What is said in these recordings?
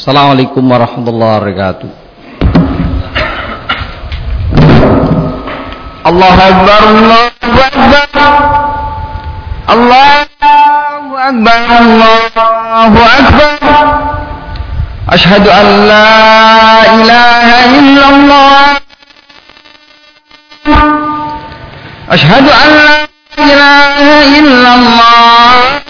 Assalamualaikum warahmatullahi wabarakatuh. الله أكبر الله أكبر الله أكبر الله أكبر أشهد أن لا إله إلا الله أشهد أن لا إله إلا الله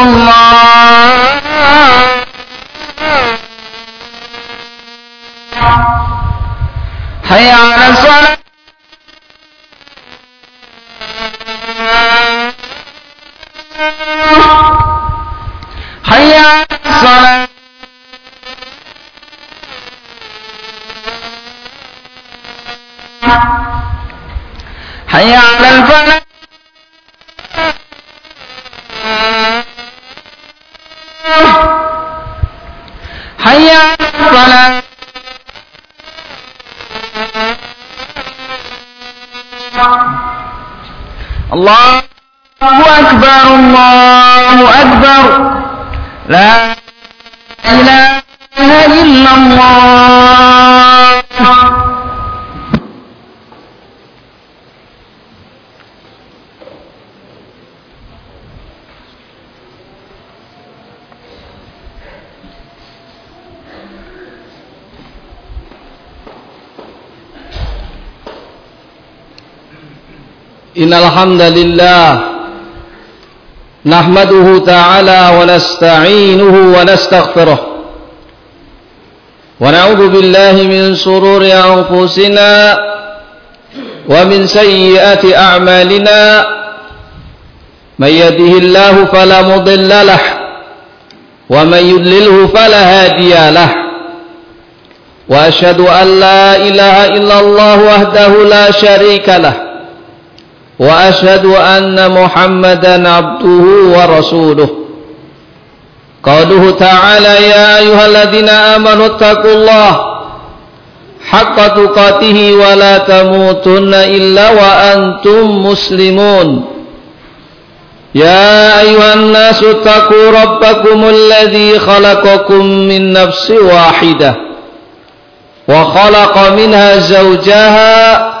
أكبر الله أكبر. لا إله إلا الله. إن الحمد لله نحمده تعالى ونستعينه ونستغفره. ونعوذ بالله من سرور أنفسنا ومن سيئات أعمالنا. من يده الله فلا مضل له ومن يضلله فلا هادي له. وأشهد أن لا إله إلا الله وحده لا شريك له. وأشهد أن محمدا عبده ورسوله. قوله تعالى يا أيها الذين آمنوا اتقوا الله حق تقاته ولا تموتن إلا وأنتم مسلمون. يا أيها الناس اتقوا ربكم الذي خلقكم من نفس واحدة وخلق منها زوجها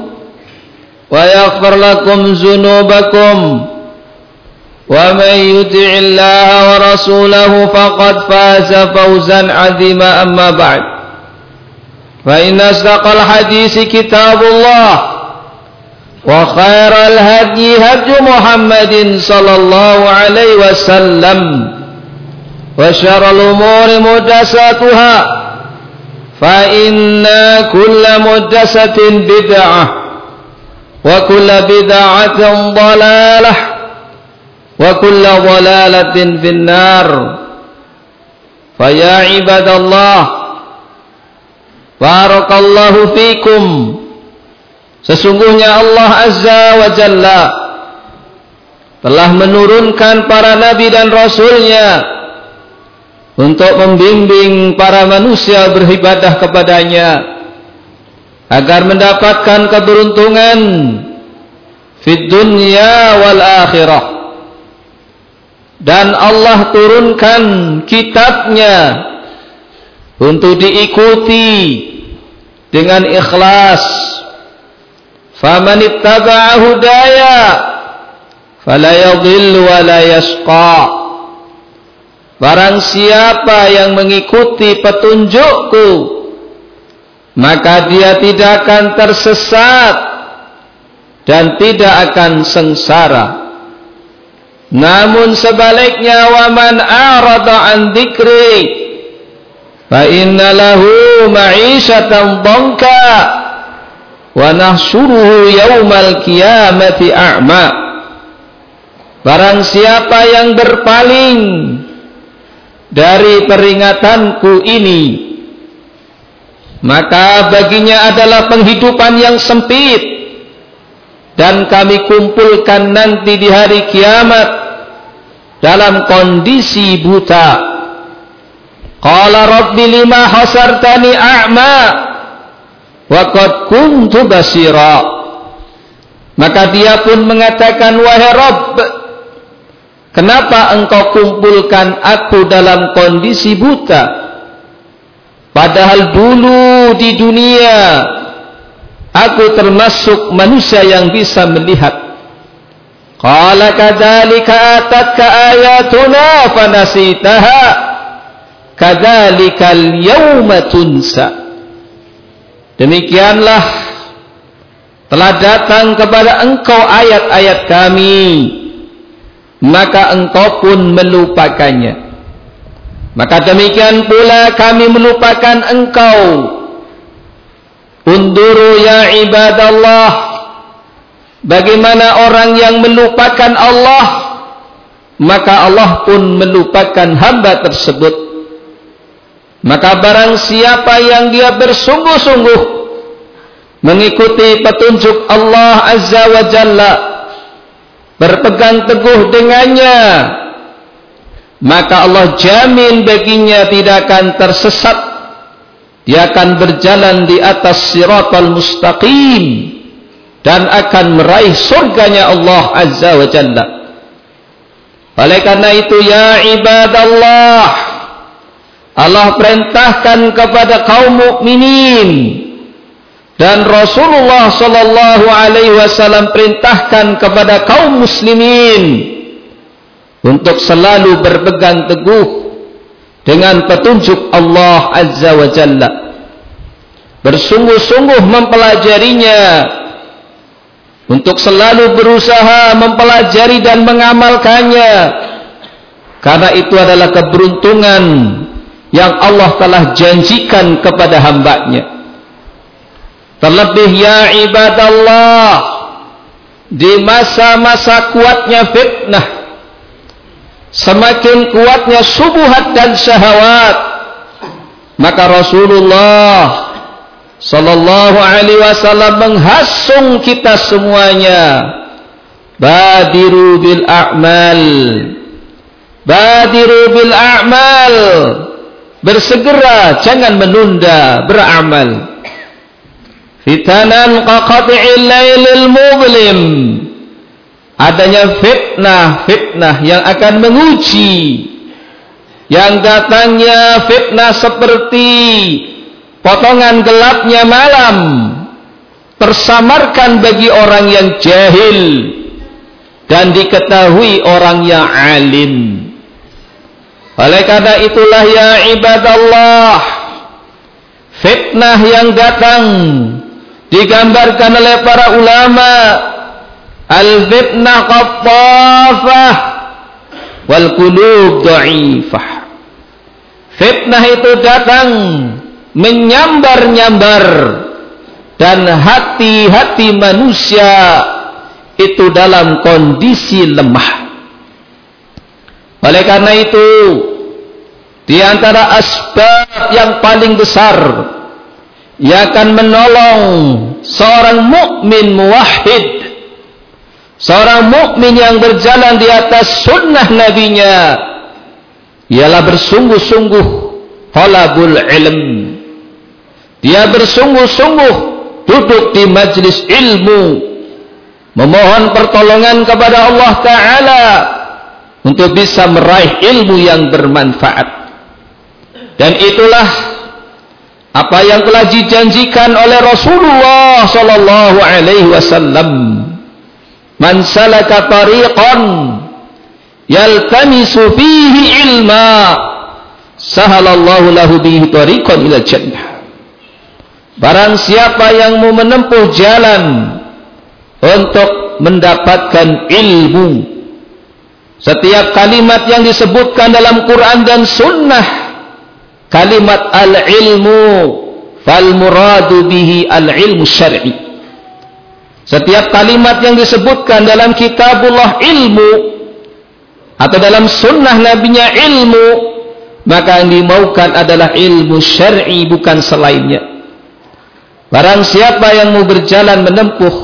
ويغفر لكم ذنوبكم ومن يطع الله ورسوله فقد فاز فوزا عظيما. أما بعد فإن أصدق الحديث كتاب الله وخير الهدي هدي محمد صلى الله عليه وسلم وشر الأمور محدثاتها فإن كل محدثة بدعة. وكل بدعة ضلالة وكل ضلالة في النار فيا عباد الله بارك الله فيكم Sesungguhnya Allah Azza wa Jalla telah menurunkan para nabi dan rasulnya untuk membimbing para manusia beribadah kepadanya agar mendapatkan keberuntungan fid dunya wal akhirah. Dan Allah turunkan kitabnya untuk diikuti dengan ikhlas. Faman ittaba'a hudaya fala yadhillu wa la yashqa. Barang siapa yang mengikuti petunjukku maka dia tidak akan tersesat dan tidak akan sengsara. Namun sebaliknya waman arada an dzikri fa inna lahu lahu ma'isyatan dhanka wa nahsyuruhu yaumal qiyamati a'ma. Barang siapa yang berpaling dari peringatanku ini maka baginya adalah penghidupan yang sempit. Dan kami kumpulkan nanti di hari kiamat dalam kondisi buta. Qala rabbi lima hasartani a'ma wa qad kuntu basira. Maka dia pun mengatakan wahai Rabb kenapa engkau kumpulkan aku dalam kondisi buta padahal dulu di dunia aku termasuk manusia yang bisa melihat. Qala kadzalika atatka ayatuna fanasitaha. Kadzalikal yauma tunsa. Demikianlah telah datang kepada engkau ayat-ayat kami. Maka engkau pun melupakannya maka demikian pula kami melupakan engkau. Unduru ya ibadallah. Bagaimana orang yang melupakan Allah maka Allah pun melupakan hamba tersebut. Maka barang siapa yang dia bersungguh-sungguh mengikuti petunjuk Allah Azza wa Jalla berpegang teguh dengannya maka Allah jamin baginya tidak akan tersesat. Dia akan berjalan di atas siratal mustaqim dan akan meraih surganya Allah Azza wa Jalla. Oleh karena itu ya ibadallah Allah perintahkan kepada kaum mukminin dan Rasulullah sallallahu alaihi wasallam perintahkan kepada kaum muslimin untuk selalu berpegang teguh dengan petunjuk Allah azza wa jalla. Bersungguh-sungguh mempelajarinya. Untuk selalu berusaha mempelajari dan mengamalkannya. Karena itu adalah keberuntungan yang Allah telah janjikan kepada hambanya. Terlebih ya ibadallah di masa-masa kuatnya fitnah semakin kuatnya subuhat dan syahwat. Maka Rasulullah sallallahu alaihi wasallam menghasung kita semuanya. Badiru bil a'mal. Badiru bil a'mal. Bersegera jangan menunda beramal. Fitanan qaqati'il lailil mublim adanya fitnah fitnah yang akan menguji yang datangnya fitnah seperti potongan gelapnya malam tersamarkan bagi orang yang jahil dan diketahui orang yang alim. Oleh karena itulah ya ibadallah fitnah yang datang digambarkan oleh para ulama al-fitnah qattafah wal qulub dha'ifah fitnah itu datang menyambar-nyambar dan hati-hati manusia itu dalam kondisi lemah. Oleh karena itu di antara asbab yang paling besar yang akan menolong seorang mukmin muwahhid seorang mukmin yang berjalan di atas sunnah nabinya ialah bersungguh-sungguh talabul ilm. Dia bersungguh-sungguh duduk di majlis ilmu memohon pertolongan kepada Allah taala untuk bisa meraih ilmu yang bermanfaat. Dan itulah apa yang telah dijanjikan oleh Rasulullah sallallahu alaihi wasallam man salaka tariqan yaltamisu fihi ilma sahalallahu lahu bihi tariqan ila jannah barang siapa yang mau menempuh jalan untuk mendapatkan ilmu setiap kalimat yang disebutkan dalam Quran dan sunnah kalimat al-ilmu fal muradu bihi al-ilmu syar'i setiap kalimat yang disebutkan dalam kitabullah ilmu atau dalam sunnah nabinya ilmu maka yang dimaukan adalah ilmu syar'i bukan selainnya. Barang siapa yang mau berjalan menempuh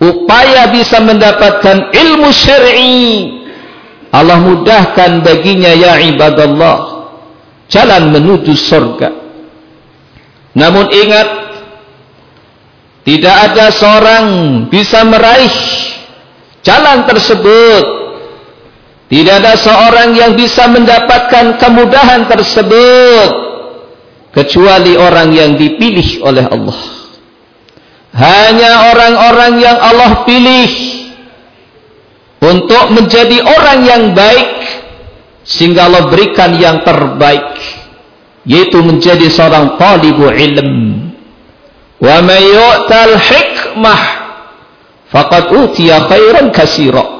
upaya bisa mendapatkan ilmu syar'i Allah mudahkan baginya ya ibadallah jalan menuju surga. Namun ingat tidak ada seorang bisa meraih jalan tersebut tidak ada seorang yang bisa mendapatkan kemudahan tersebut kecuali orang yang dipilih oleh Allah. Hanya orang-orang yang Allah pilih untuk menjadi orang yang baik sehingga Allah berikan yang terbaik yaitu menjadi seorang talibu ilm. Wa may yu'tal hikmah faqad utiya khairan katsiran.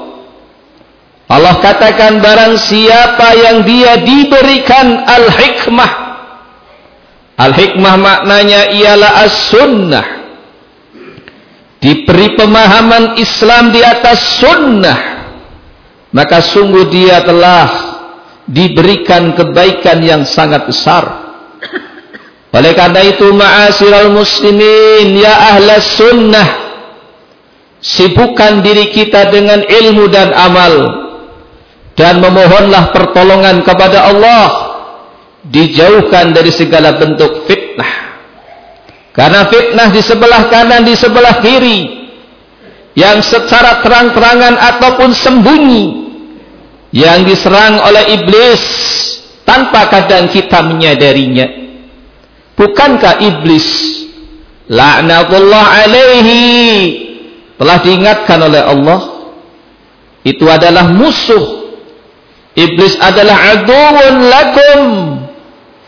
Allah katakan barang siapa yang dia diberikan al-hikmah al-hikmah maknanya ialah as-sunnah diberi pemahaman Islam di atas sunnah maka sungguh dia telah diberikan kebaikan yang sangat besar oleh karena itu ma'asyiral muslimin ya ahlas sunnah sibukkan diri kita dengan ilmu dan amal. Dan memohonlah pertolongan kepada Allah. Dijauhkan dari segala bentuk fitnah. Karena fitnah di sebelah kanan di sebelah kiri. Yang secara terang-terangan ataupun sembunyi. Yang diserang oleh iblis. Tanpa kadang kita menyadarinya bukankah iblis la'natullah alaihi telah diingatkan oleh Allah itu adalah musuh Iblis adalah aduun lakum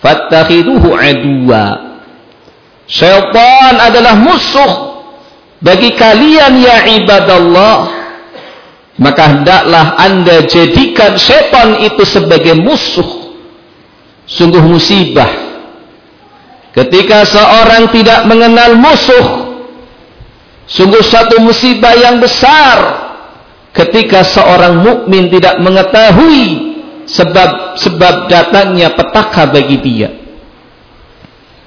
fattakhiduhu aduwa. Syaitan adalah musuh bagi kalian ya ibadallah. Maka hendaklah anda jadikan syaitan itu sebagai musuh. Sungguh musibah. Ketika seorang tidak mengenal musuh. Sungguh satu musibah yang besar. Ketika seorang mukmin tidak mengetahui sebab sebab datangnya petaka bagi dia.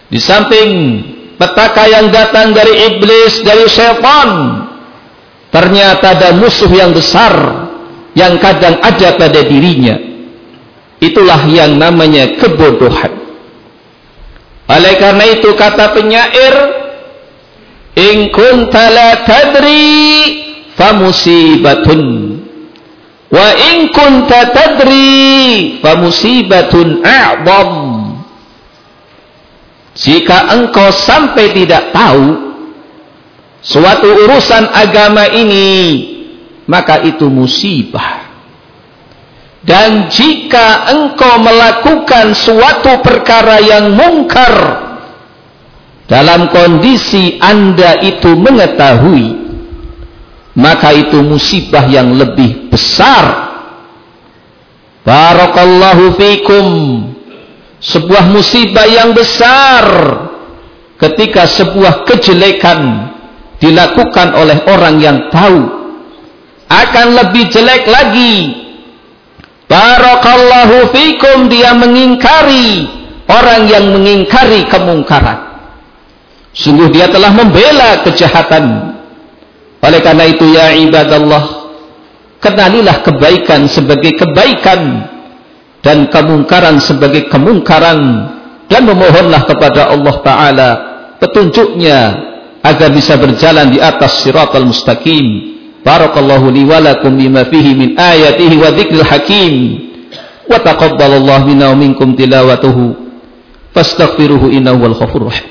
Di samping petaka yang datang dari iblis dari syaitan ternyata ada musuh yang besar yang kadang ada pada dirinya. Itulah yang namanya kebodohan oleh karena itu kata penyair in kunta la tadri famusibatun. Wa in kunta tadri famusibatun a'zam jika engkau sampai tidak tahu suatu urusan agama ini maka itu musibah dan jika engkau melakukan suatu perkara yang mungkar dalam kondisi anda itu mengetahui maka itu musibah yang lebih besar. Barakallahu fikum. Sebuah musibah yang besar ketika sebuah kejelekan dilakukan oleh orang yang tahu akan lebih jelek lagi barakallahu fikum dia mengingkari orang yang mengingkari kemungkaran. Sungguh dia telah membela kejahatan. Oleh karena itu ya ibadallah kenalilah kebaikan sebagai kebaikan dan kemungkaran sebagai kemungkaran dan memohonlah kepada Allah Ta'ala petunjuknya agar bisa berjalan di atas siratal mustaqim barakallahu li walakum bima fihi min ayatihi wa dhikril hakim wa taqabbalallahu minna wa minkum tilawatuhu fastaghfiruhu innahu wal ghafurur rahim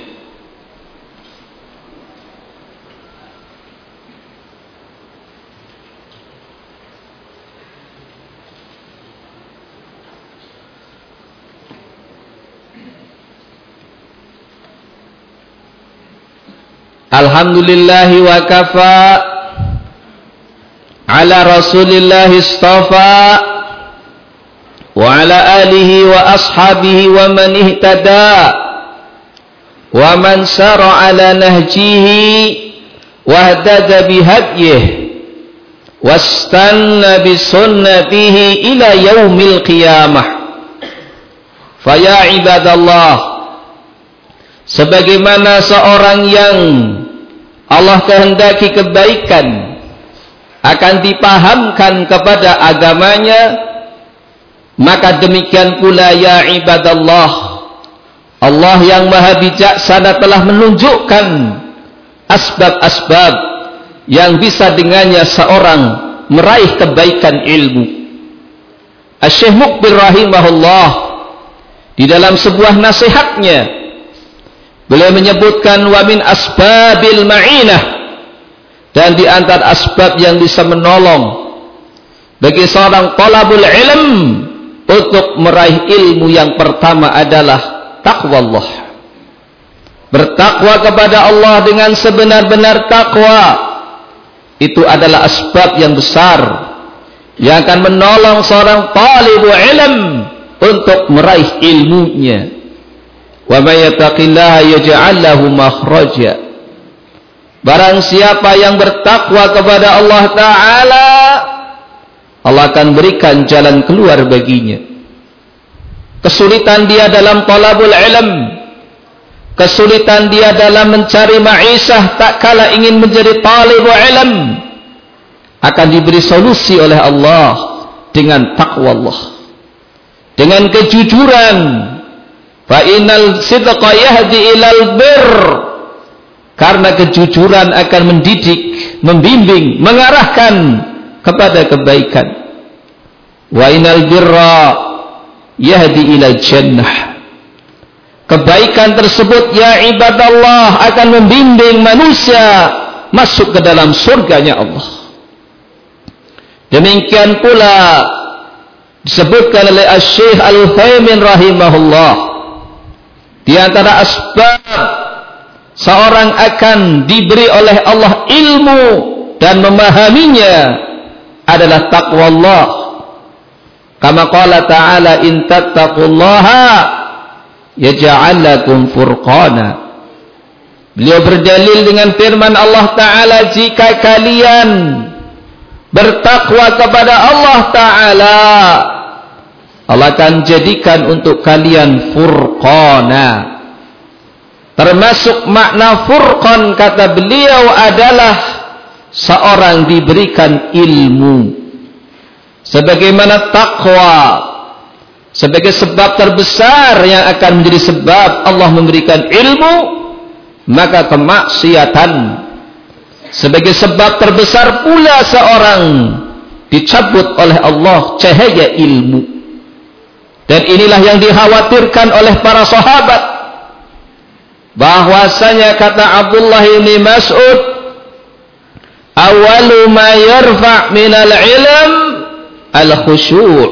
Alhamdulillah wa kafa ala rasulillah istafa wa ala alihi wa ashabihi wa man ihtada wa man sara ala nahjihi wahdada bihadyih wastanna bisunnatihi ila yaumil qiyamah. Faya ibadallah sebagaimana seorang yang Allah kehendaki kebaikan akan dipahamkan kepada agamanya maka demikian pula ya ibadallah Allah yang maha bijaksana telah menunjukkan asbab-asbab yang bisa dengannya seorang meraih kebaikan ilmu. Mukbir rahimahullah di dalam sebuah nasihatnya beliau menyebutkan wa min asbabil ma'inah dan di antara asbab yang bisa menolong bagi seorang talabul ilm untuk meraih ilmu yang pertama adalah takwa Allah. Bertakwa kepada Allah dengan sebenar-benar takwa itu adalah asbab yang besar yang akan menolong seorang talibu ilm untuk meraih ilmunya. Wa may yattaqillaha yaj'al lahu makhraja. Barang siapa yang bertakwa kepada Allah taala Allah akan berikan jalan keluar baginya. Kesulitan dia dalam talabul ilm. Kesulitan dia dalam mencari ma'isah tak kala ingin menjadi talibul ilm. Akan diberi solusi oleh Allah dengan takwa Allah. Dengan kejujuran. Fa innal sidqa yahdi ilal bir. Karena kejujuran akan mendidik, membimbing, mengarahkan kepada kebaikan. Wa inal birra yahdi ila jannah. Kebaikan tersebut ya ibadallah akan membimbing manusia masuk ke dalam surganya Allah. Demikian pula disebutkan oleh Syekh Al-Uthaymin rahimahullah. Di antara asbab seorang akan diberi oleh Allah ilmu dan memahaminya adalah takwa Allah. Kama qala ta'ala in tattaqullaha yaj'al lakum furqana. Beliau berdalil dengan firman Allah Ta'ala jika kalian bertakwa kepada Allah Ta'ala Allah akan jadikan untuk kalian furqana termasuk makna furqan kata beliau adalah seorang diberikan ilmu. Sebagaimana takwa sebagai sebab terbesar yang akan menjadi sebab Allah memberikan ilmu maka kemaksiatan. Sebagai sebab terbesar pula seorang dicabut oleh Allah cahaya ilmu. Dan inilah yang dikhawatirkan oleh para sahabat bahwasanya kata Abdullah bin Mas'ud awalu ma yarfa' minal ilm al khusyu'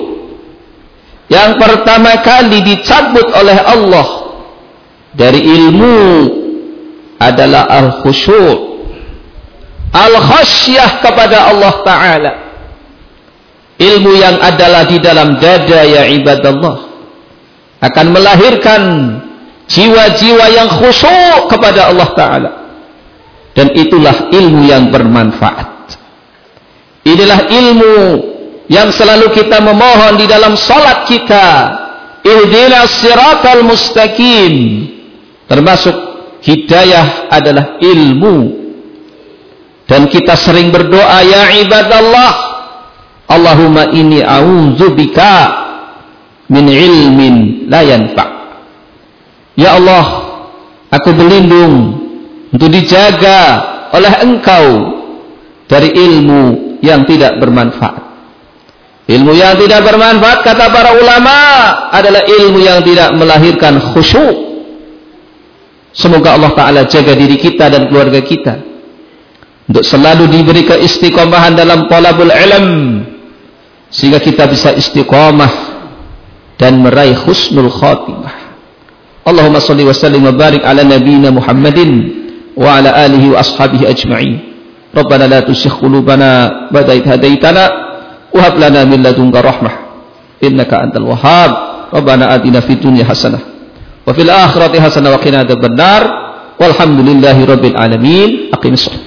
yang pertama kali dicabut oleh Allah dari ilmu adalah al khusyu' al khasyah kepada Allah taala. Ilmu yang adalah di dalam dada ya ibadallah akan melahirkan jiwa-jiwa yang khusyuk kepada Allah taala. Dan itulah ilmu yang bermanfaat. Inilah ilmu yang selalu kita memohon di dalam salat kita. Ihdinas siratal mustaqim. Termasuk hidayah adalah ilmu. Dan kita sering berdoa ya ibadallah Allahumma inni a'udzubika min ilmin la yanfa' ya Allah aku berlindung untuk dijaga oleh engkau dari ilmu yang tidak bermanfaat. Ilmu yang tidak bermanfaat kata para ulama adalah ilmu yang tidak melahirkan khusyuk. Semoga Allah Ta'ala jaga diri kita dan keluarga kita. Untuk selalu diberi keistiqomahan dalam talabul ilm. Sehingga kita bisa istiqomah dan meraih husnul khatimah. اللهم صل وسلم وبارك على نبينا محمد وعلى آله وأصحابه أجمعين. ربنا لا تسخ قلوبنا بعد إذ هديتنا وهب لنا من لدنك رحمة. إنك أنت الوهاب. ربنا آتنا في الدنيا حسنة وفي الآخرة حسنة وقنا عذاب النار. والحمد لله رب العالمين. أقم الصلاة.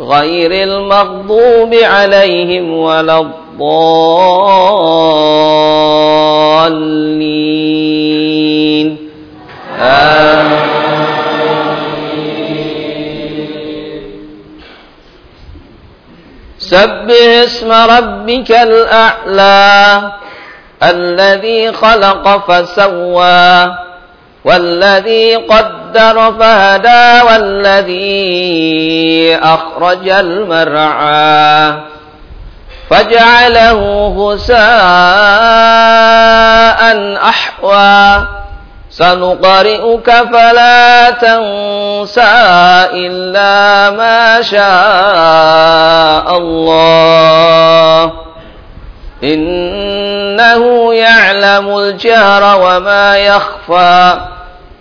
غير المغضوب عليهم ولا الضالين. سبح اسم ربك الأعلى الذي خلق فسوى والذي قدر فهدى والذي أخرج المرعى. فجعله غساء أحوى. سنقرئك فلا تنسى إلا ما شاء الله. إنه يعلم الجهر وما يخفى.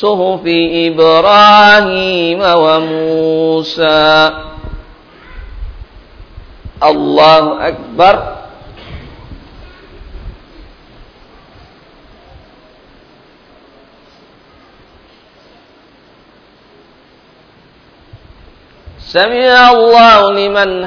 صحف إبراهيم وموسى. الله أكبر. سمع الله لمن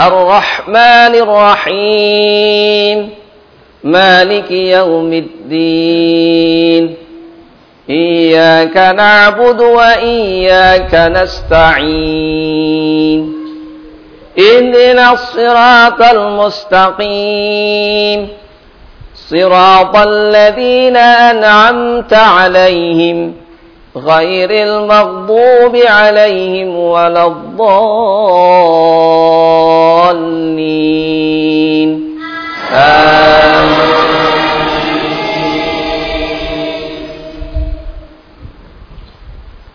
الرحمن الرحيم. مالك يوم الدين. إياك نعبد وإياك نستعين. إهدنا الصراط المستقيم. صراط الذين أنعمت عليهم. غير المغضوب عليهم ولا الضالين. آمين.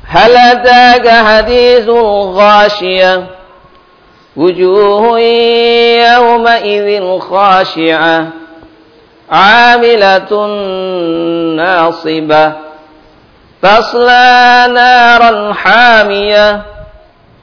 هل أتاك حديث الغاشية؟ وجوه يومئذ خاشعة. عاملة ناصبة. تصلى نارا حامية.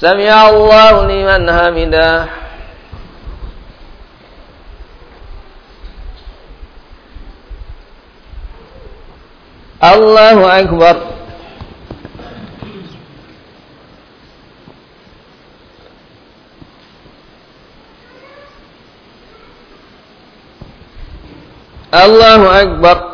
سمع الله لمن حمده الله أكبر الله أكبر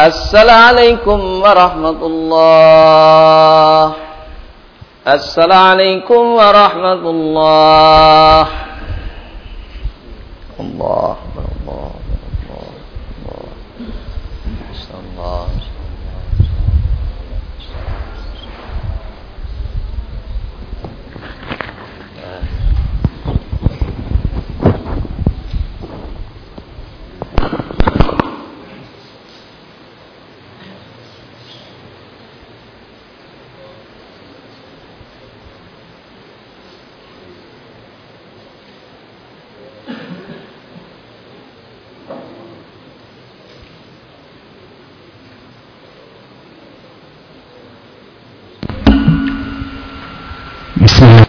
السلام عليكم ورحمة الله السلام